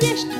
надежд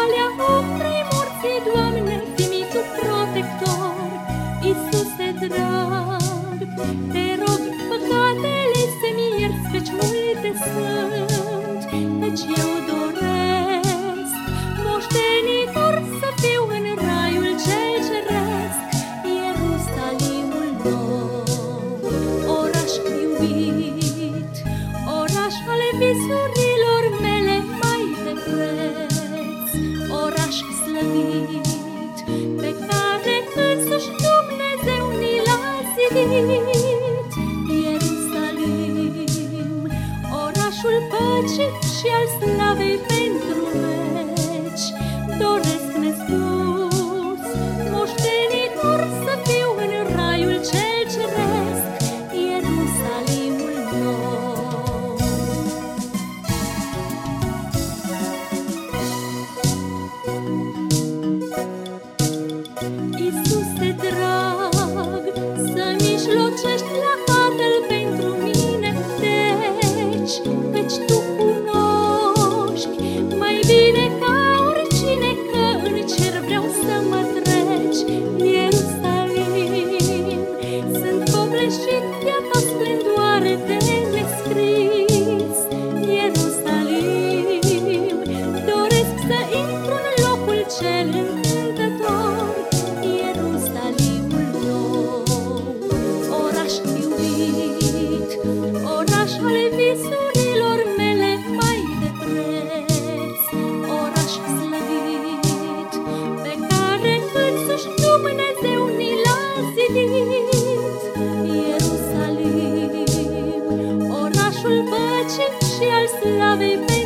calea oprei morții, Doamne, fii tu protector, Iisuse drag, te rog, păcatele să-mi ierți, căci multe sunt, căci eu doresc, moștenitor să fiu în raiul cel ceresc, Ierusalimul nou, oraș iubit, oraș ale visurilor, slăvit Ierusalim, orașul păcii și al slavei pentru veci, doresc nespus. love it.